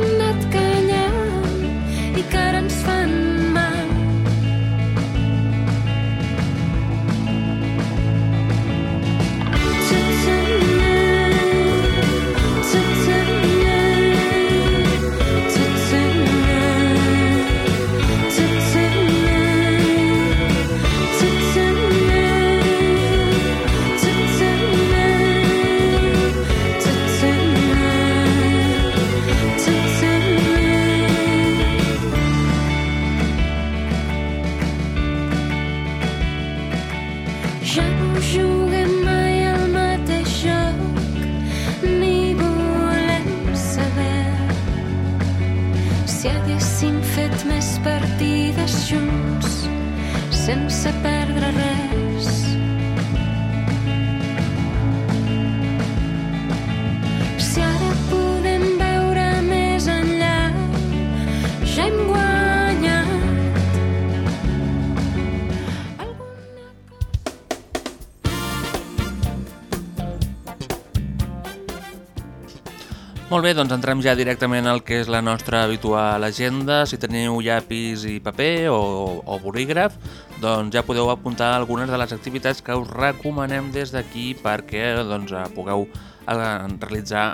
Molt bé, doncs entrem ja directament al que és la nostra habitual agenda. Si teniu llapis i paper o, o bolígraf, doncs ja podeu apuntar algunes de les activitats que us recomanem des d'aquí perquè doncs, eh, pugueu eh, realitzar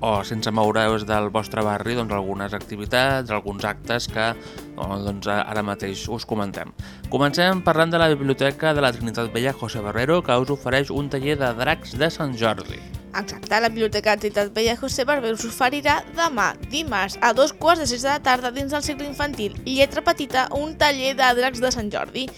o sense moure's del vostre barri doncs, algunes activitats, alguns actes que doncs, ara mateix us comentem. Comencem parlant de la Biblioteca de la Trinitat Vella José Barbero que us ofereix un taller de dracs de Sant Jordi. Exacte, la Biblioteca Trinitat Vella José Barber us oferirà demà, dimarts, a dos quarts de sis de la tarda dins del cicle infantil Lletra Petita, un taller de dracs de Sant Jordi.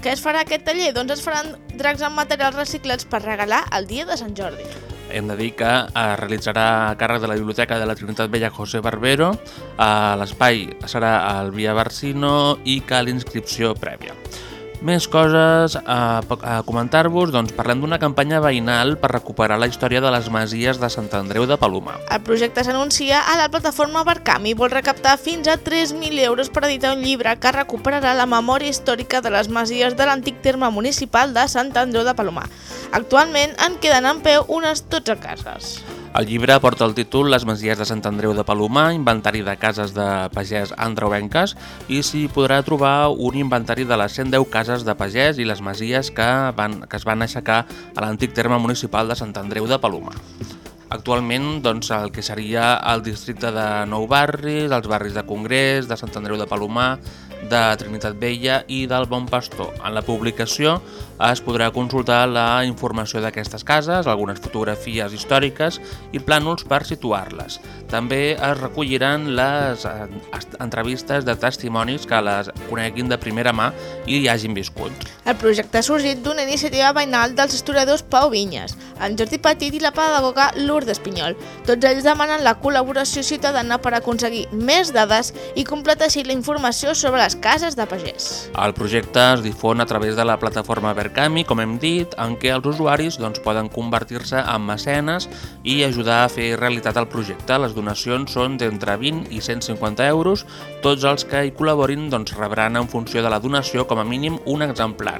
Què es farà aquest taller? Doncs es faran dracs amb materials reciclats per regalar el dia de Sant Jordi. Hem de dir que es realitzarà a càrrec de la Biblioteca de la Trinitat Vella José Barbero. A L'espai serà al Via Barsino i cal inscripció prèvia. Més coses a, a comentar-vos, doncs parlem d'una campanya veïnal per recuperar la història de les masies de Sant Andreu de Palomar. El projecte s'anuncia a la plataforma Barcam i vol recaptar fins a 3.000 euros per editar un llibre que recuperarà la memòria històrica de les masies de l'antic terme municipal de Sant Andreu de Palomar. Actualment en queden en peu unes 12 cases. El llibre porta el títol Les Masies de Sant Andreu de Palomar, inventari de cases de pagès andreuenques i s'hi podrà trobar un inventari de les 110 cases de pagès i les masies que, van, que es van aixecar a l'antic terme municipal de Sant Andreu de Palomar. Actualment, doncs, el que seria el districte de Nou Barris, els barris de Congrés, de Sant Andreu de Palomar, de Trinitat Vella i del Bon Pastor. En la publicació es podrà consultar la informació d'aquestes cases, algunes fotografies històriques i plànols per situar-les. També es recolliran les eh, entrevistes de testimonis que les coneguin de primera mà i hi hagin viscut. El projecte ha sorgit d'una iniciativa veïnal dels historiadors Pau Vinyes, en Jordi Petit i la pedagoga Lourdes Pinyol. Tots ells demanen la col·laboració ciutadana per aconseguir més dades i completar així la informació sobre les cases de pagès. El projecte es difon a través de la plataforma Verkami, com hem dit, en què els usuaris doncs, poden convertir-se en mecenes i ajudar a fer realitat el projecte. Les donacions són d'entre 20 i 150 euros. Tots els que hi col·laborin doncs, rebran en funció de la donació com a mínim un exemplar.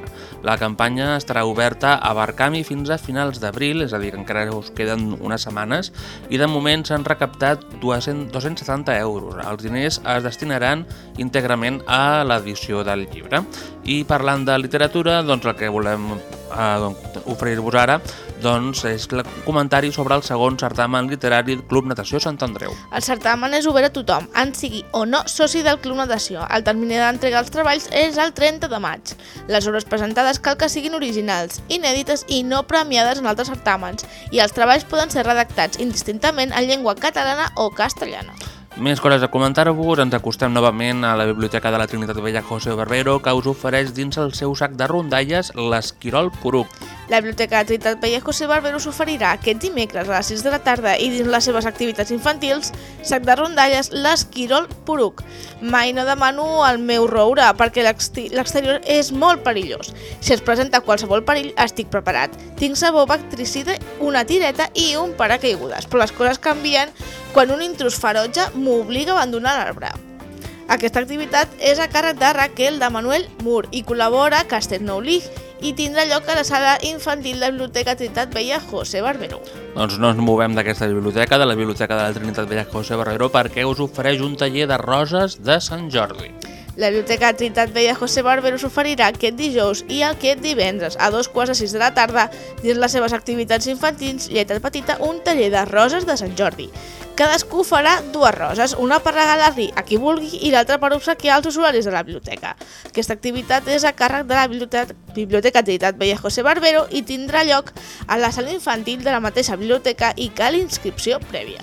La campanya estarà oberta a Verkami fins a finals d'abril, és a dir, encara us queden unes setmanes, i de moment s'han recaptat 200, 270 euros. Els diners es destinaran íntegrament a l'edició del llibre. I parlant de literatura, doncs el que volem eh, oferir-vos ara doncs, és el comentari sobre el segon certamen literari Club Natació Sant Andreu. El certamen és obert a tothom, en sigui o no soci del Club Natació. El termini d'entregar els treballs és el 30 de maig. Les obres presentades cal que siguin originals, inèdites i no premiades en altres certàmens, i els treballs poden ser redactats indistintament en llengua catalana o castellana. Més coses a comentar-vos, ens acostem novament a la Biblioteca de la Trinitat Vella José Barbero, que us ofereix dins el seu sac de rondalles l'Esquirol Poruc. La Biblioteca Trinitat Vella José Barbero s'oferirà aquest dimecres a les 6 de la tarda i dins les seves activitats infantils, sac de rondalles l'Esquirol Poruc. Mai no demano el meu roure perquè l'exterior és molt perillós. Si es presenta qualsevol perill, estic preparat. Tinc sabó bactricida, una tireta i un paracaigudes, però les coses canvien quan un intrus ferotge m'obliga a abandonar l'arbre. Aquesta activitat és a càrrec de Raquel de Manuel Mur i col·labora Castellnou Lig i tindrà lloc a la sala infantil de la Biblioteca Trinitat Vella José Barbero. Doncs no ens movem d'aquesta biblioteca, de la Biblioteca de la Trinitat Vella José Barbero, perquè us ofereix un taller de roses de Sant Jordi. La Biblioteca Trinitat Vella José Barbero s'oferirà aquest dijous i aquest divendres a dos quarts de sis de la tarda dins les seves activitats infantils Lletra Petita un taller de roses de Sant Jordi. Cadascú farà dues roses, una per regalar-li a qui vulgui i l'altra per obsequiar als usuaris de la biblioteca. Aquesta activitat és a càrrec de la Biblioteca, biblioteca Trinitat Vella José Barbero i tindrà lloc a la sala infantil de la mateixa biblioteca i cal inscripció prèvia.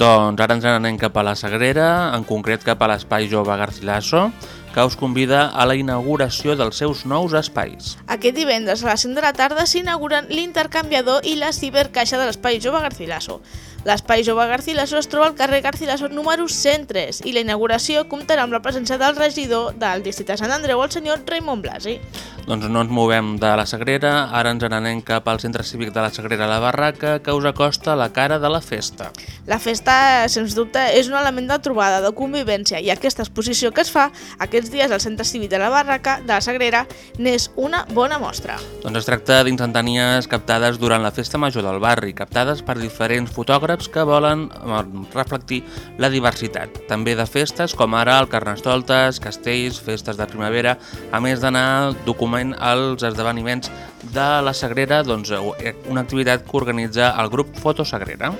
Doncs ara ens n'anem cap a la Sagrera, en concret cap a l'Espai Jove Garcilaso, que us convida a la inauguració dels seus nous espais. Aquest divendres a les 5 de la tarda s'inauguren l'intercanviador i la cibercaixa de l'Espai Jove Garcilaso. L'Espai Jove Garcilaso es troba al carrer Garcilaso número 103 i la inauguració comptarà amb la presència del regidor del districte de Sant Andreu, el senyor Raimon Blasi. Doncs no ens movem de la Sagrera, ara ens n'anem cap al centre cívic de la Sagrera La Barraca, que us acosta la cara de la festa. La festa, sens dubte, és un element de trobada, de convivència, i aquesta exposició que es fa aquests dies al Centre Cívic de la Barraca de la Sagrera n'és una bona mostra. Doncs es tracta d'instantànies captades durant la festa major del barri, captades per diferents fotògrafs que volen eh, reflectir la diversitat. També de festes com ara el Carnestoltes, castells, festes de primavera, a més d'anar document als esdeveniments de la Sagrera, doncs, eh, una activitat que organitza el grup Fotosagrera.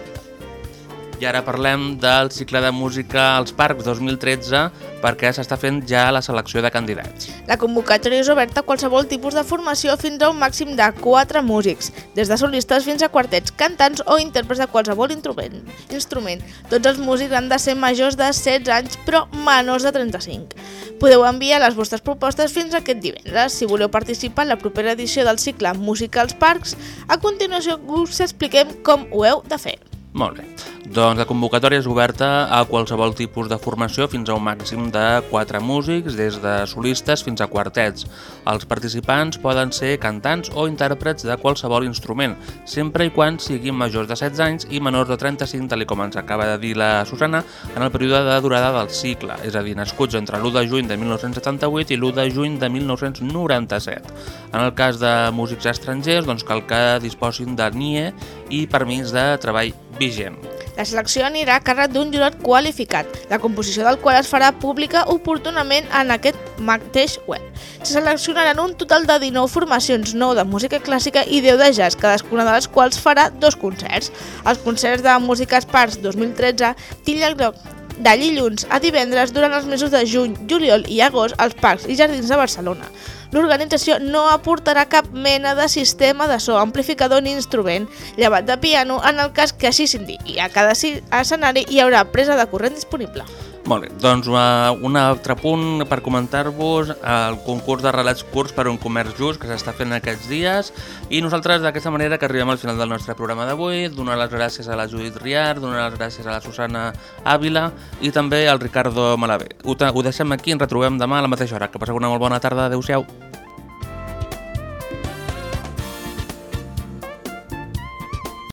I ara parlem del cicle de música als Parcs 2013 perquè s'està fent ja la selecció de candidats. La convocatòria és oberta a qualsevol tipus de formació fins a un màxim de 4 músics, des de solistes fins a quartets, cantants o intèrprets de qualsevol instrument. instrument. Tots els músics han de ser majors de 16 anys però menors de 35. Podeu enviar les vostres propostes fins aquest divendres. Si voleu participar en la propera edició del cicle Música als Parcs, a continuació us expliquem com ho heu de fer. Molt bé. Doncs la convocatòria és oberta a qualsevol tipus de formació fins a un màxim de 4 músics, des de solistes fins a quartets. Els participants poden ser cantants o intèrprets de qualsevol instrument, sempre i quan siguin majors de 16 anys i menors de 35, tal com ens acaba de dir la Susana, en el període de durada del cicle, és a dir, nascuts entre l'1 de juny de 1978 i l'1 de juny de 1997. En el cas de músics estrangers, doncs cal que disposin de NIE i permís de treball vigent. La selecció anirà a càrrec d'un jurat qualificat, la composició del qual es farà pública oportunament en aquest mateix web. Se seleccionaran un total de 19 formacions, 9 de música clàssica i 10 de jazz, cadascuna de les quals farà dos concerts. Els concerts de Música Sparks 2013 tindran lloc de dilluns a divendres durant els mesos de juny, juliol i agost als parcs i jardins de Barcelona. L'organització no aportarà cap mena de sistema de so, amplificador ni instrument, llevat de piano en el cas que així s'indiqui. A cada escenari hi haurà presa de corrent disponible. Molt bé, doncs uh, un altre punt per comentar-vos, el concurs de relats curts per un comerç just que s'està fent aquests dies i nosaltres d'aquesta manera que arribem al final del nostre programa d'avui, donar les gràcies a la Judit Riar, donar les gràcies a la Susana Àvila i també al Ricardo Malavé. Ho, ho deixem aquí, ens retrobem demà a la mateixa hora. Que passeu una molt bona tarda, adeu-siau.